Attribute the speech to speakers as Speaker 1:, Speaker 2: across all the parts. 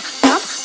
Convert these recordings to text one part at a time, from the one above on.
Speaker 1: tujuh stop,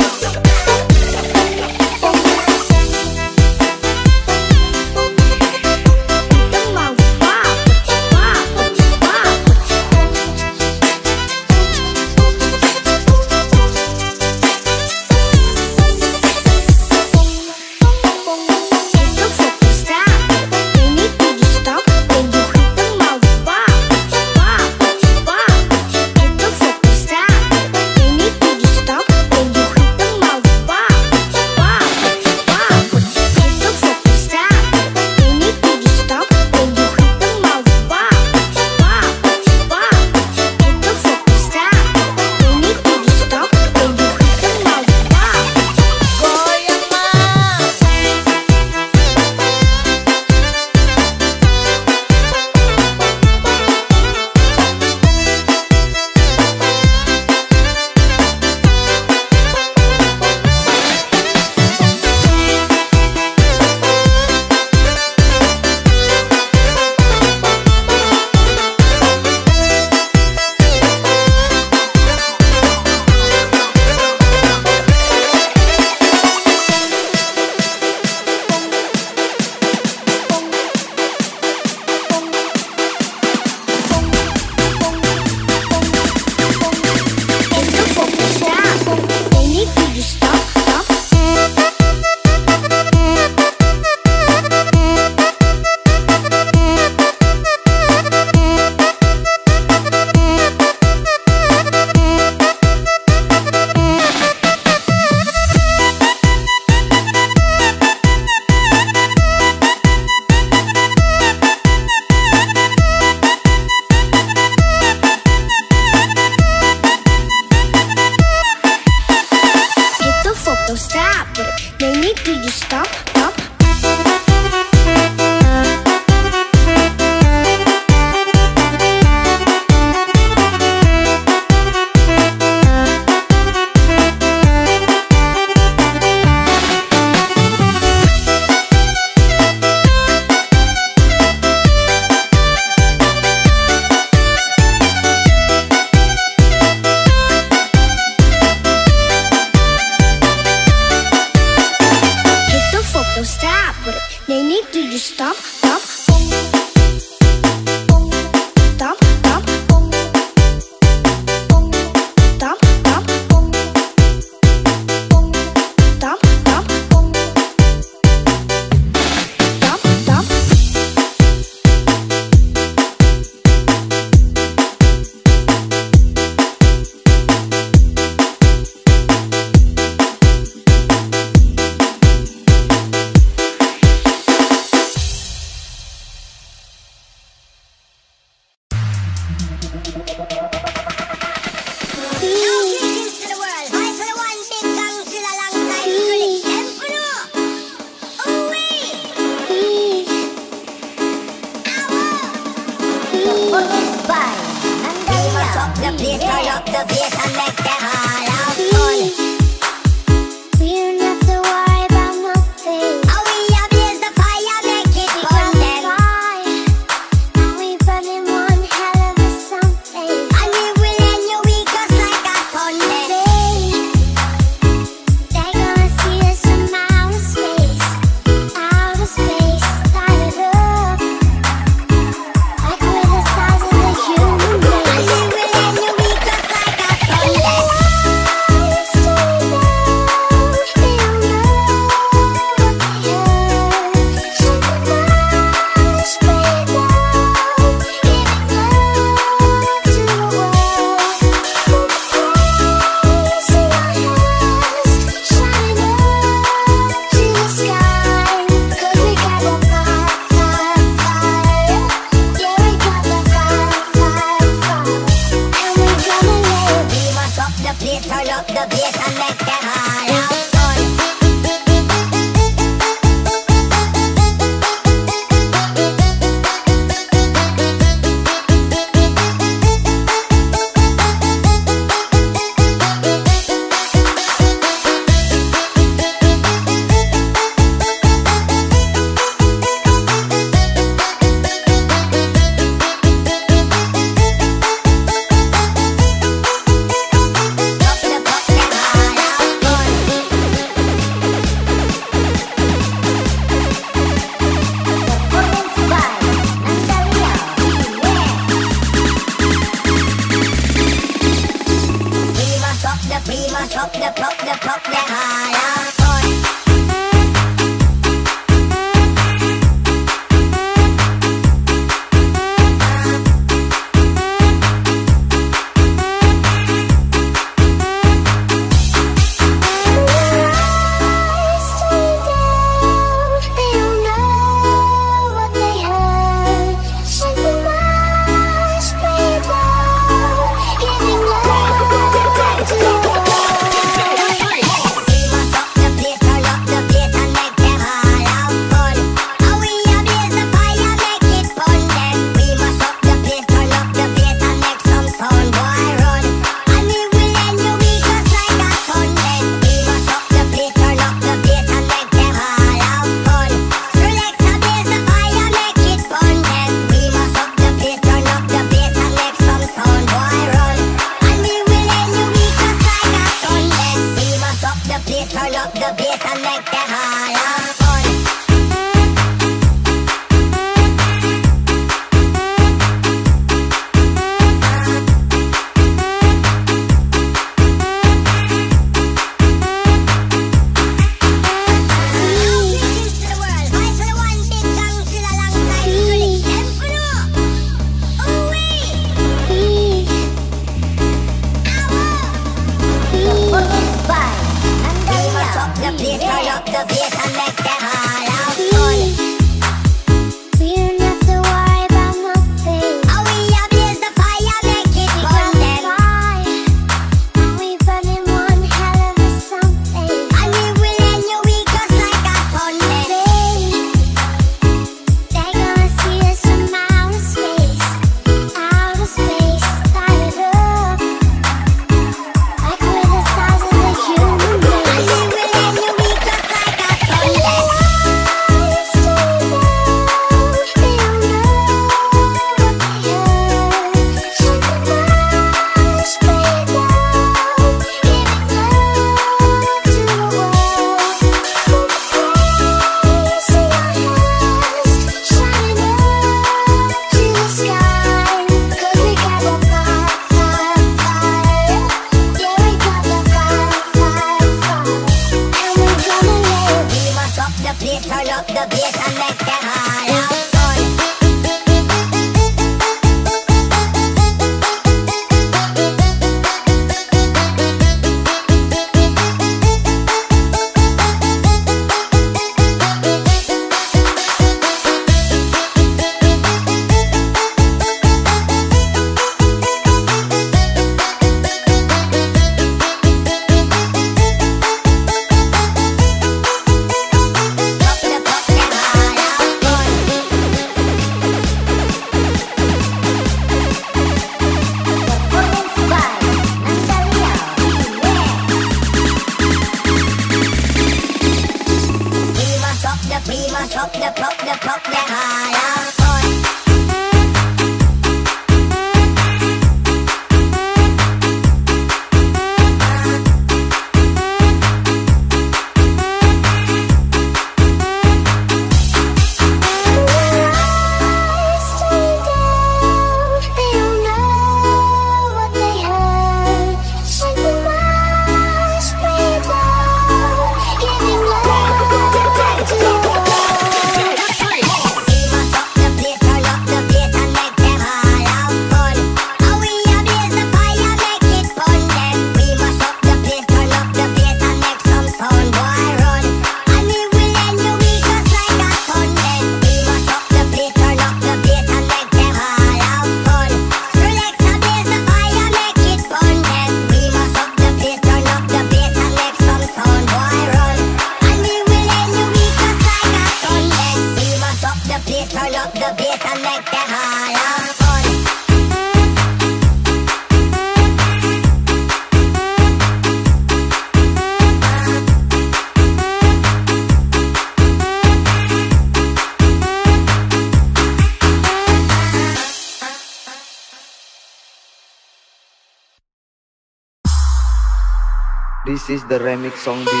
Speaker 1: the remix song di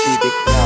Speaker 1: Cidik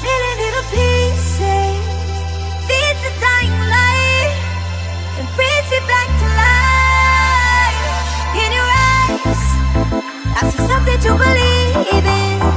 Speaker 1: Tearing pieces. Feeds dying light And brings me back to life In your eyes. I see something to believe in.